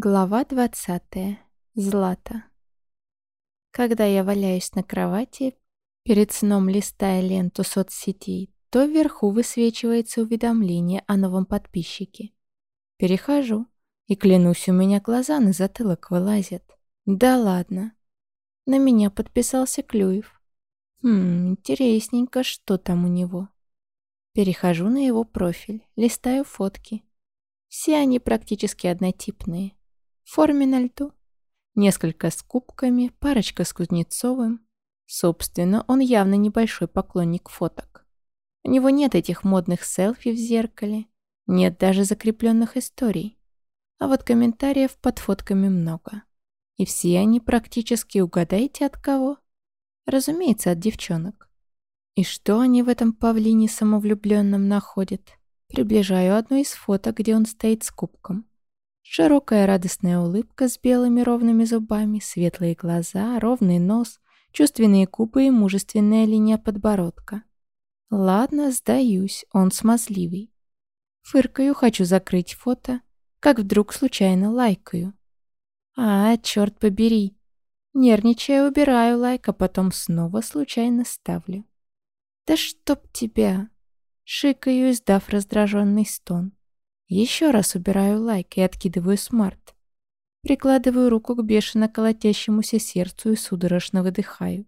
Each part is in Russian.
Глава 20. Злата. Когда я валяюсь на кровати, перед сном листая ленту соцсетей, то вверху высвечивается уведомление о новом подписчике. Перехожу, и клянусь, у меня глаза на затылок вылазят. Да ладно. На меня подписался Клюев. Хм, интересненько, что там у него. Перехожу на его профиль, листаю фотки. Все они практически однотипные в форме на льду. Несколько с кубками, парочка с Кузнецовым. Собственно, он явно небольшой поклонник фоток. У него нет этих модных селфи в зеркале, нет даже закрепленных историй. А вот комментариев под фотками много. И все они практически угадайте от кого? Разумеется, от девчонок. И что они в этом павлине самовлюбленном находят? Приближаю одну из фоток, где он стоит с кубком. Широкая радостная улыбка с белыми ровными зубами, светлые глаза, ровный нос, чувственные губы и мужественная линия подбородка. Ладно, сдаюсь, он смазливый. Фыркаю, хочу закрыть фото, как вдруг случайно лайкаю. А, черт побери. Нервничая, убираю лайк, а потом снова случайно ставлю. Да чтоб тебя! Шикаю, издав раздраженный стон. Еще раз убираю лайк и откидываю смарт. Прикладываю руку к бешено колотящемуся сердцу и судорожно выдыхаю.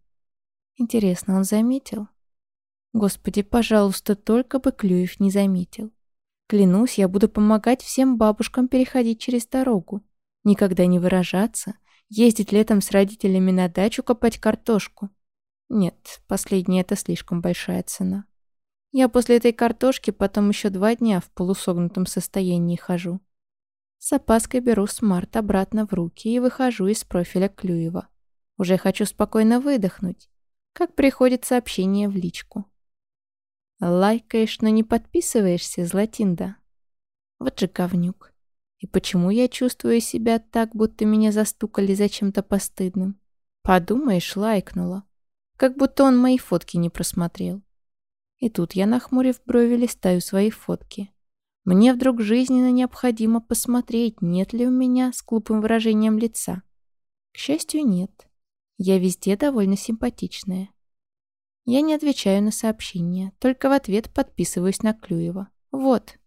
Интересно, он заметил? Господи, пожалуйста, только бы Клюев не заметил. Клянусь, я буду помогать всем бабушкам переходить через дорогу. Никогда не выражаться, ездить летом с родителями на дачу копать картошку. Нет, последнее это слишком большая цена. Я после этой картошки потом еще два дня в полусогнутом состоянии хожу. С опаской беру смарт обратно в руки и выхожу из профиля Клюева. Уже хочу спокойно выдохнуть, как приходит сообщение в личку. Лайкаешь, но не подписываешься, Златинда. Вот же говнюк. И почему я чувствую себя так, будто меня застукали за чем-то постыдным? Подумаешь, лайкнула. Как будто он мои фотки не просмотрел. И тут я, нахмурив брови, листаю свои фотки. Мне вдруг жизненно необходимо посмотреть, нет ли у меня с глупым выражением лица. К счастью, нет. Я везде довольно симпатичная. Я не отвечаю на сообщения, только в ответ подписываюсь на Клюева. Вот.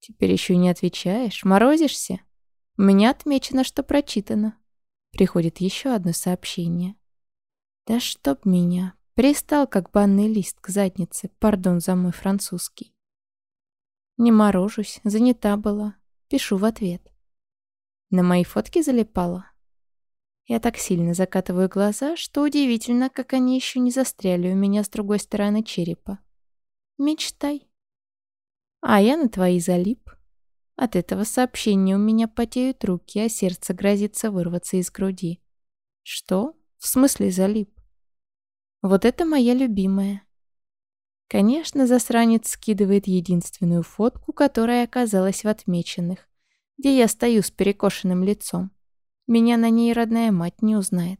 Теперь еще не отвечаешь? Морозишься? У меня отмечено, что прочитано. Приходит еще одно сообщение. Да чтоб меня. Пристал, как банный лист к заднице, пардон за мой французский. Не морожусь, занята была. Пишу в ответ. На мои фотки залипала. Я так сильно закатываю глаза, что удивительно, как они еще не застряли у меня с другой стороны черепа. Мечтай. А я на твои залип. От этого сообщения у меня потеют руки, а сердце грозится вырваться из груди. Что? В смысле залип? Вот это моя любимая. Конечно, засранец скидывает единственную фотку, которая оказалась в отмеченных, где я стою с перекошенным лицом. Меня на ней родная мать не узнает.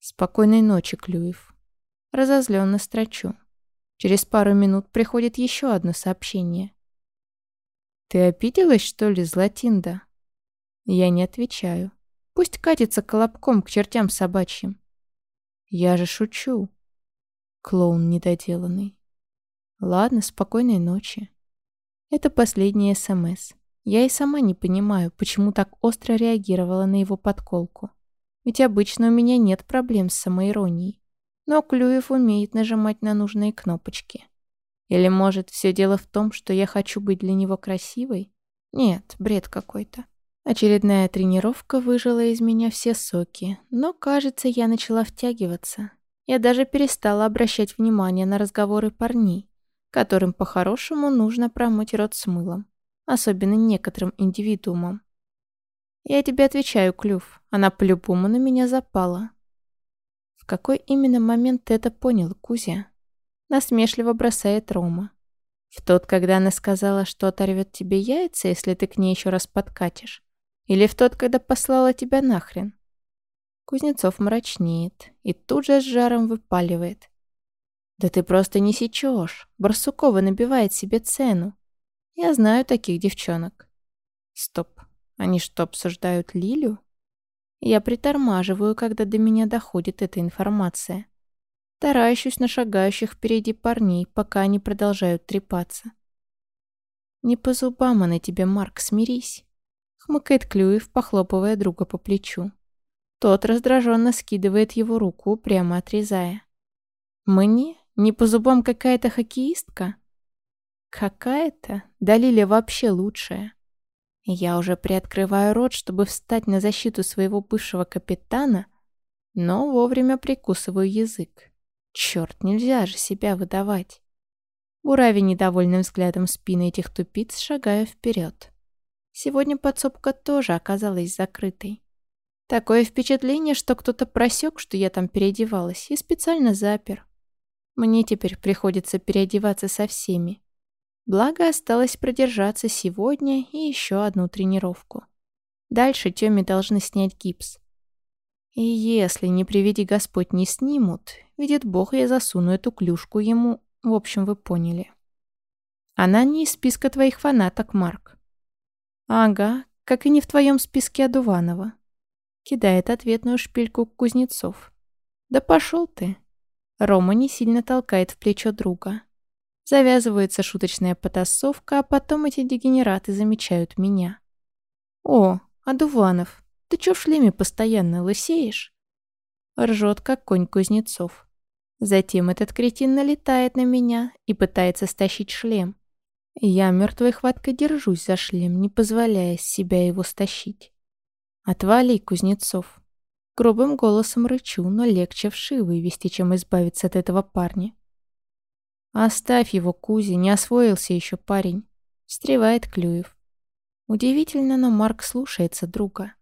Спокойной ночи, Клюев. Разозленно строчу. Через пару минут приходит еще одно сообщение. «Ты обиделась, что ли, Златинда?» Я не отвечаю. Пусть катится колобком к чертям собачьим. Я же шучу. Клоун недоделанный. Ладно, спокойной ночи. Это последний СМС. Я и сама не понимаю, почему так остро реагировала на его подколку. Ведь обычно у меня нет проблем с самоиронией. Но Клюев умеет нажимать на нужные кнопочки. Или, может, все дело в том, что я хочу быть для него красивой? Нет, бред какой-то. Очередная тренировка выжила из меня все соки, но, кажется, я начала втягиваться. Я даже перестала обращать внимание на разговоры парней, которым по-хорошему нужно промыть рот с мылом, особенно некоторым индивидуумам. Я тебе отвечаю, Клюв, она по-любому на меня запала. В какой именно момент ты это понял, Кузя? Насмешливо бросает Рома. В тот, когда она сказала, что оторвет тебе яйца, если ты к ней еще раз подкатишь. Или в тот, когда послала тебя нахрен?» Кузнецов мрачнеет и тут же с жаром выпаливает. «Да ты просто не сечешь. Барсукова набивает себе цену. Я знаю таких девчонок». «Стоп. Они что, обсуждают Лилю? Я притормаживаю, когда до меня доходит эта информация. Таращусь на шагающих впереди парней, пока они продолжают трепаться. «Не по зубам она тебе, Марк, смирись», — хмыкает Клюев, похлопывая друга по плечу. Тот раздраженно скидывает его руку, прямо отрезая. «Мне? Не по зубам какая-то хоккеистка?» «Какая-то? Да Лиля вообще лучшая». Я уже приоткрываю рот, чтобы встать на защиту своего бывшего капитана, но вовремя прикусываю язык. Черт, нельзя же себя выдавать. Бурави недовольным взглядом спины этих тупиц, шагая вперед. Сегодня подсобка тоже оказалась закрытой. Такое впечатление, что кто-то просек, что я там переодевалась, и специально запер. Мне теперь приходится переодеваться со всеми. Благо, осталось продержаться сегодня и еще одну тренировку. Дальше Тёме должны снять гипс. И если, не приведи Господь, не снимут, видит Бог, я засуну эту клюшку ему в общем, вы поняли. Она не из списка твоих фанаток, Марк. Ага, как и не в твоем списке Адуванова. Кидает ответную шпильку Кузнецов. Да пошел ты. Рома не сильно толкает в плечо друга. Завязывается шуточная потасовка, а потом эти дегенераты замечают меня. «О, Адуванов, ты чё в шлеме постоянно лысеешь?» Ржет, как конь Кузнецов. Затем этот кретин налетает на меня и пытается стащить шлем. Я мертвой хваткой держусь за шлем, не позволяя себя его стащить. «Отвали, Кузнецов!» Грубым голосом рычу, но легче вши вывести, чем избавиться от этого парня. «Оставь его, Кузи, не освоился еще парень», — встревает Клюев. Удивительно, но Марк слушается друга.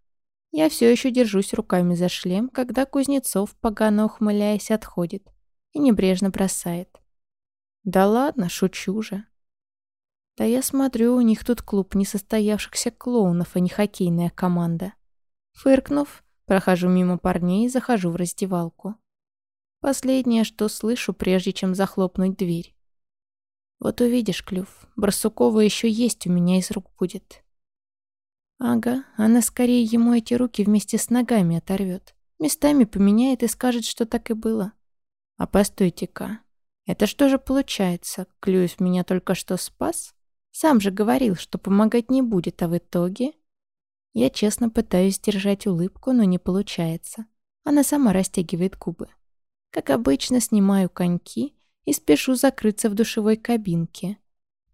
Я все еще держусь руками за шлем, когда Кузнецов, погано ухмыляясь, отходит и небрежно бросает. «Да ладно, шучу же». Да я смотрю, у них тут клуб несостоявшихся клоунов, а не хоккейная команда. Фыркнув, прохожу мимо парней и захожу в раздевалку. Последнее, что слышу, прежде чем захлопнуть дверь. Вот увидишь, Клюв, Барсукова еще есть у меня из рук будет. Ага, она скорее ему эти руки вместе с ногами оторвет. Местами поменяет и скажет, что так и было. А постойте-ка, это что же получается? Клюев меня только что спас? Сам же говорил, что помогать не будет, а в итоге... Я честно пытаюсь держать улыбку, но не получается. Она сама растягивает губы. Как обычно, снимаю коньки и спешу закрыться в душевой кабинке,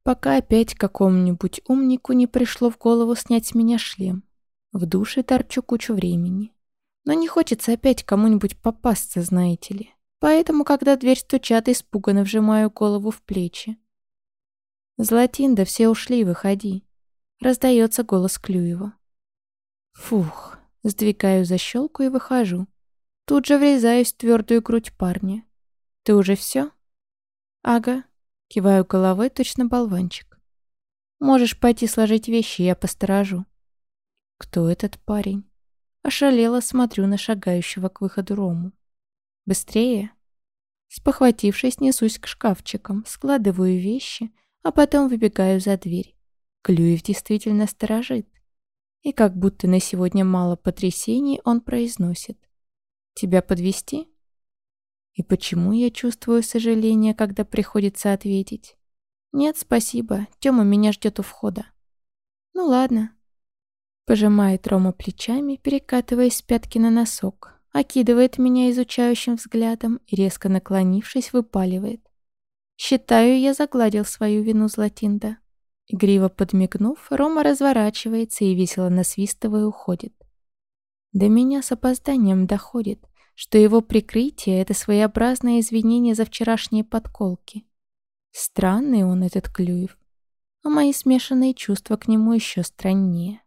пока опять какому-нибудь умнику не пришло в голову снять с меня шлем. В душе торчу кучу времени. Но не хочется опять кому-нибудь попасться, знаете ли. Поэтому, когда дверь стучат, испуганно вжимаю голову в плечи. «Златинда, все ушли, выходи!» Раздается голос Клюева. Фух, сдвигаю защелку и выхожу. Тут же врезаюсь в твердую грудь парня. «Ты уже все?» «Ага», киваю головой, точно болванчик. «Можешь пойти сложить вещи, я посторожу». «Кто этот парень?» Ошалело смотрю на шагающего к выходу Рому. Быстрее. Спохватившись, несусь к шкафчикам, складываю вещи, а потом выбегаю за дверь. Клюев действительно сторожит. И как будто на сегодня мало потрясений, он произносит. «Тебя подвести? И почему я чувствую сожаление, когда приходится ответить? «Нет, спасибо, Тёма меня ждет у входа». «Ну ладно». Пожимает Рома плечами, перекатываясь с пятки на носок, окидывает меня изучающим взглядом и, резко наклонившись, выпаливает. «Считаю, я загладил свою вину Златинда». Игриво подмигнув, Рома разворачивается и весело насвистывая уходит. До меня с опозданием доходит, что его прикрытие — это своеобразное извинение за вчерашние подколки. Странный он, этот Клюев, а мои смешанные чувства к нему еще страннее.